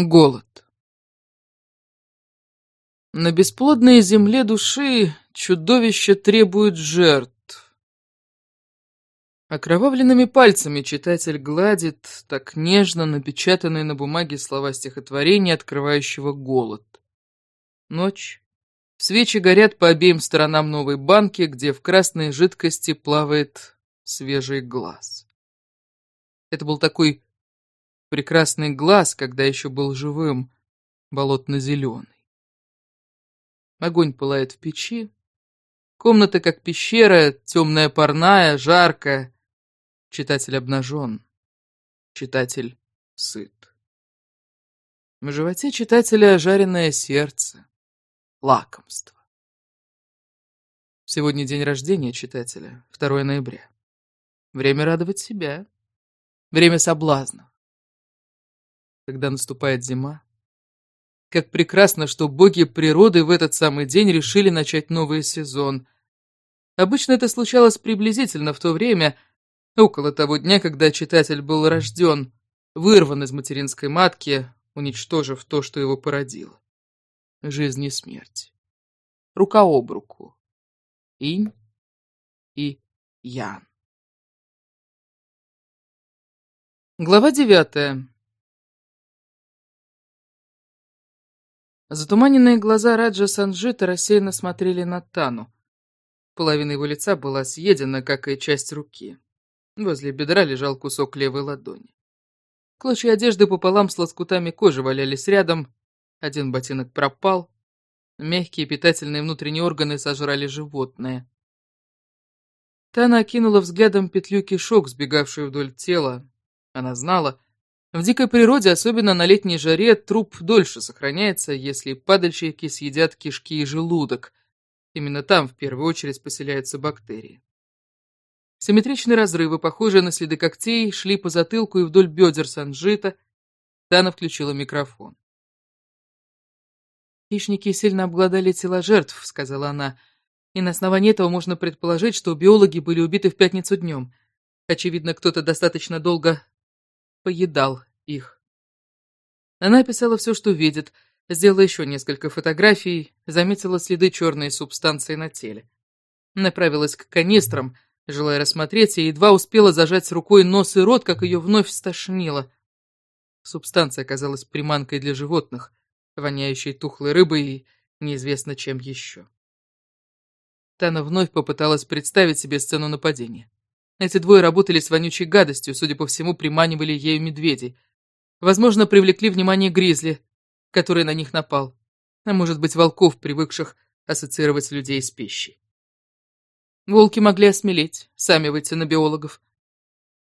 Голод. На бесплодной земле души чудовище требует жертв. Окровавленными пальцами читатель гладит так нежно напечатанные на бумаге слова стихотворения, открывающего голод. Ночь. Свечи горят по обеим сторонам новой банки, где в красной жидкости плавает свежий глаз. Это был такой прекрасный глаз, когда еще был живым, болотно-зеленый. Огонь пылает в печи. Комната как пещера, темная парная, жаркая. Читатель обнажен. Читатель сыт. В животе читателя жареное сердце. Лакомство. Сегодня день рождения читателя, 2 ноября. Время радовать себя. Время соблазнов когда наступает зима. Как прекрасно, что боги природы в этот самый день решили начать новый сезон. Обычно это случалось приблизительно в то время, около того дня, когда читатель был рожден, вырван из материнской матки, уничтожив то, что его породило. Жизнь и смерть. Рука об руку. Инь и Ян. Глава девятая. Затуманенные глаза Раджа Санджита рассеянно смотрели на Тану. Половина его лица была съедена, как и часть руки. Возле бедра лежал кусок левой ладони. Клочья одежды пополам с лоскутами кожи валялись рядом, один ботинок пропал, мягкие питательные внутренние органы сожрали животное. Тана окинула взглядом петлю кишок, сбегавшую вдоль тела. Она знала, в дикой природе, особенно на летней жаре, труп дольше сохраняется, если падальщики съедят кишки и желудок. Именно там в первую очередь поселяются бактерии. Симметричные разрывы, похожие на следы когтей, шли по затылку и вдоль бедер Санжита. Тана включила микрофон. «Хищники сильно обглодали тела жертв», — сказала она, «и на основании этого можно предположить, что биологи были убиты в пятницу днем. Очевидно, кто-то достаточно долго поедал их. Она описала все, что видит, сделала еще несколько фотографий, заметила следы черной субстанции на теле. Направилась к канистрам, желая рассмотреть, и едва успела зажать рукой нос и рот, как ее вновь стошнило. Субстанция оказалась приманкой для животных, воняющей тухлой рыбой и неизвестно чем еще. Тана вновь попыталась представить себе сцену нападения. Эти двое работали с вонючей гадостью, судя по всему, приманивали ею медведей. Возможно, привлекли внимание гризли, который на них напал. А может быть, волков, привыкших ассоциировать людей с пищей. Волки могли осмелеть, сами выйти на биологов.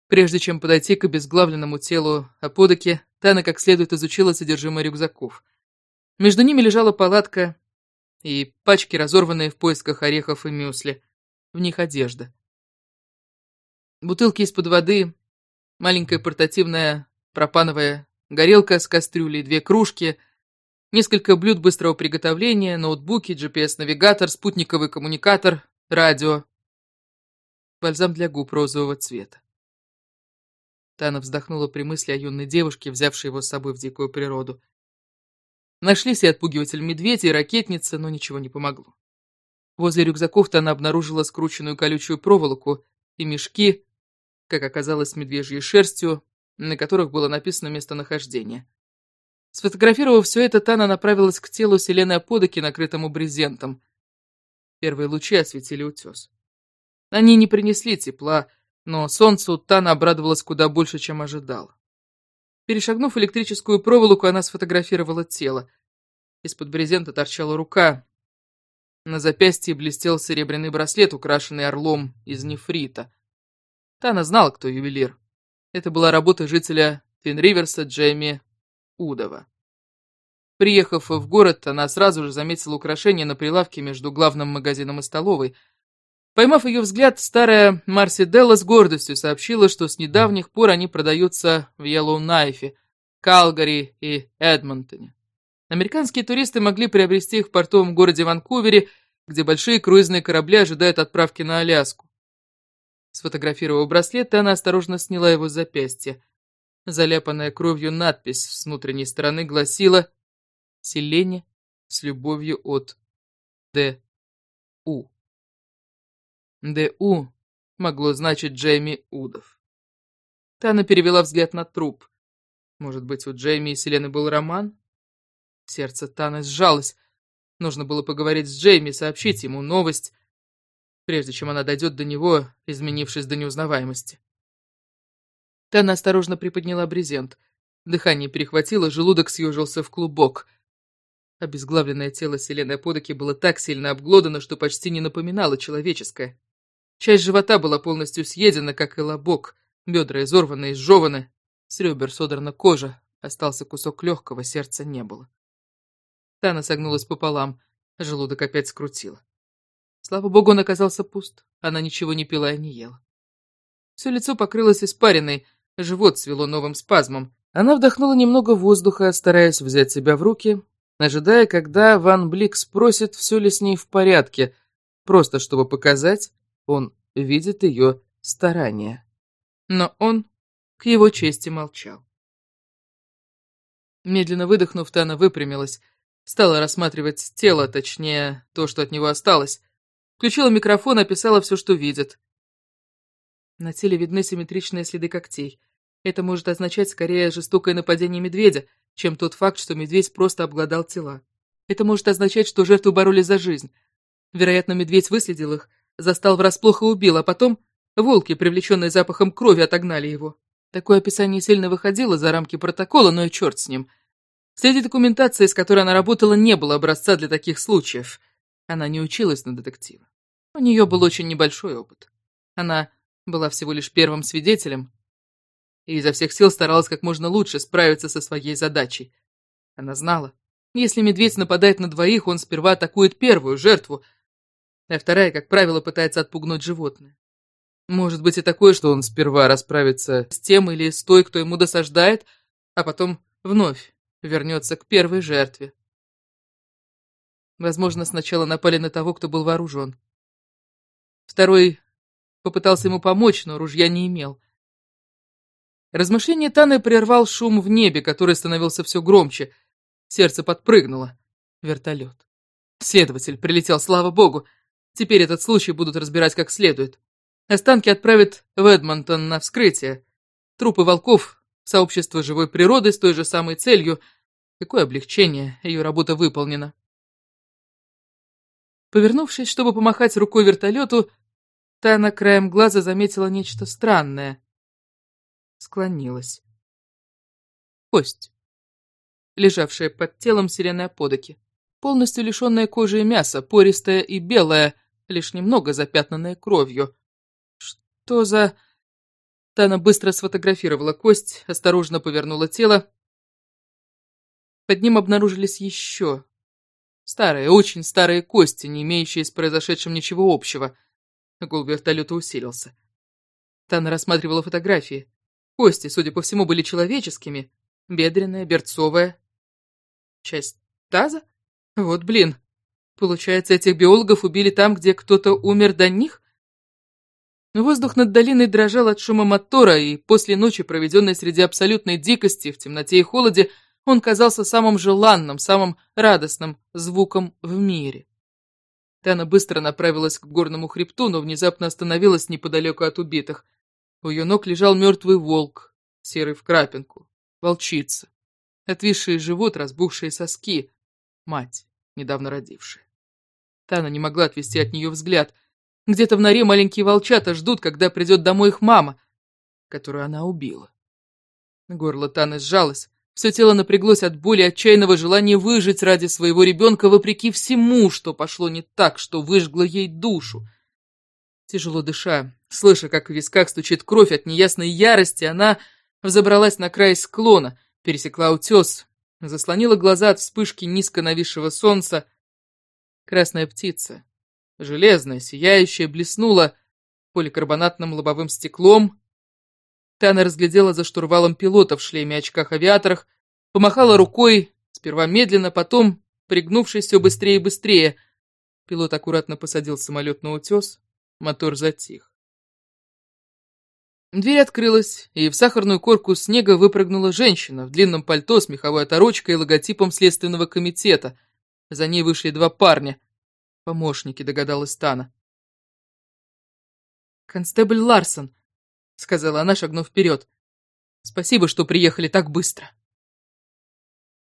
Прежде чем подойти к обезглавленному телу Аподоки, Тана как следует изучила содержимое рюкзаков. Между ними лежала палатка и пачки, разорванные в поисках орехов и мюсли. В них одежда бутылки из-под воды, маленькая портативная пропановая горелка с кастрюлей, две кружки, несколько блюд быстрого приготовления, ноутбуки, GPS-навигатор, спутниковый коммуникатор, радио. Бальзам для губ розового цвета. Тана вздохнула при мысли о юной девушке, взявшей его с собой в дикую природу. Нашлись и отпугиватель медведя, и ракетница, но ничего не помогло. Возле рюкзаков Тана обнаружила скрученную колючую проволоку и мешки, как оказалось, медвежьей шерстью, на которых было написано местонахождение. Сфотографировав все это, Тана направилась к телу Селены Аподоки, накрытому брезентом. Первые лучи осветили утес. Они не принесли тепла, но солнцу Тана обрадовалась куда больше, чем ожидала. Перешагнув электрическую проволоку, она сфотографировала тело. Из-под брезента торчала рука. На запястье блестел серебряный браслет, украшенный орлом из нефрита. Тана знала, кто ювелир. Это была работа жителя Финриверса Джейми Удова. Приехав в город, она сразу же заметила украшение на прилавке между главным магазином и столовой. Поймав ее взгляд, старая Марси Делла с гордостью сообщила, что с недавних пор они продаются в Йеллоу-Найфе, Калгари и Эдмонтоне. Американские туристы могли приобрести их в портовом городе Ванкувере, где большие круизные корабли ожидают отправки на Аляску. Сфотографировав браслет, она осторожно сняла его с запястья. заляпанная кровью надпись с внутренней стороны гласила «Селение с любовью от Д. У». Д. У могло значить Джейми Удов. Тана перевела взгляд на труп. Может быть, у Джейми и Селены был роман? Сердце Таны сжалось. Нужно было поговорить с Джейми, сообщить ему новость, прежде чем она дойдет до него, изменившись до неузнаваемости. Тана осторожно приподняла брезент. Дыхание перехватило, желудок съежился в клубок. Обезглавленное тело Селены Подоки было так сильно обглодано, что почти не напоминало человеческое. Часть живота была полностью съедена, как и лобок, бедра изорваны и сжеваны, с ребер содрана кожа, остался кусок легкого, сердца не было. Тана согнулась пополам, желудок опять скрутила. Слава богу, он оказался пуст. Она ничего не пила и не ела. Все лицо покрылось испариной, живот свело новым спазмом. Она вдохнула немного воздуха, стараясь взять себя в руки, ожидая, когда Ван Блик спросит, все ли с ней в порядке, просто чтобы показать, он видит ее старания. Но он, к его чести, молчал. Медленно выдохнув, Тана выпрямилась, стала рассматривать тело, точнее, то, что от него осталось. Включила микрофон, описала все, что видит. На теле видны симметричные следы когтей. Это может означать скорее жестокое нападение медведя, чем тот факт, что медведь просто обглодал тела. Это может означать, что жертвы боролись за жизнь. Вероятно, медведь выследил их, застал врасплох и убил, а потом волки, привлеченные запахом крови, отогнали его. Такое описание сильно выходило за рамки протокола, но и черт с ним. Среди документации, с которой она работала, не было образца для таких случаев. Она не училась на детектива. У нее был очень небольшой опыт. Она была всего лишь первым свидетелем и изо всех сил старалась как можно лучше справиться со своей задачей. Она знала, если медведь нападает на двоих, он сперва атакует первую жертву, а вторая, как правило, пытается отпугнуть животное. Может быть и такое, что он сперва расправится с тем или с той, кто ему досаждает, а потом вновь вернется к первой жертве. Возможно, сначала напали на того, кто был вооружен. Второй попытался ему помочь, но ружья не имел. Размышление Таны прервал шум в небе, который становился все громче. Сердце подпрыгнуло. Вертолет. Следователь прилетел, слава богу. Теперь этот случай будут разбирать как следует. Останки отправят в Эдмонтон на вскрытие. Трупы волков сообщество живой природы с той же самой целью. Какое облегчение, ее работа выполнена. Повернувшись, чтобы помахать рукой вертолету, Тана краем глаза заметила нечто странное. Склонилась. Кость, лежавшая под телом сирены подоки, полностью лишенная кожи и мяса, пористая и белая, лишь немного запятнанная кровью. Что за... Тана быстро сфотографировала кость, осторожно повернула тело. Под ним обнаружились еще старые, очень старые кости, не имеющие с произошедшим ничего общего. Гул вертолета усилился. Тана рассматривала фотографии. Кости, судя по всему, были человеческими. Бедренная, берцовая. Часть таза? Вот блин. Получается, этих биологов убили там, где кто-то умер до них? Воздух над долиной дрожал от шума мотора, и после ночи, проведенной среди абсолютной дикости, в темноте и холоде, он казался самым желанным, самым радостным звуком в мире. Тана быстро направилась к горному хребту, но внезапно остановилась неподалеку от убитых. У ее ног лежал мертвый волк, серый в крапинку, волчица, отвисший живот, разбухшие соски, мать, недавно родившая. Тана не могла отвести от нее взгляд. Где-то в норе маленькие волчата ждут, когда придет домой их мама, которую она убила. Горло Таны сжалось, все тело напряглось от боли отчаянного желания выжить ради своего ребенка вопреки всему, что пошло не так, что выжгло ей душу. Тяжело дыша, слыша, как в висках стучит кровь от неясной ярости, она взобралась на край склона, пересекла утес, заслонила глаза от вспышки низко нависшего солнца. Красная птица, железная, сияющая, блеснула поликарбонатным лобовым стеклом. Тана разглядела за штурвалом пилота в шлеме очках-авиаторах, помахала рукой, сперва медленно, потом, пригнувшись все быстрее и быстрее. Пилот аккуратно посадил самолет на утес, мотор затих. Дверь открылась, и в сахарную корку снега выпрыгнула женщина в длинном пальто с меховой оторочкой и логотипом Следственного комитета. За ней вышли два парня. Помощники, догадалась Тана. «Констебль Ларсон», — сказала она, шагнув вперед. «Спасибо, что приехали так быстро».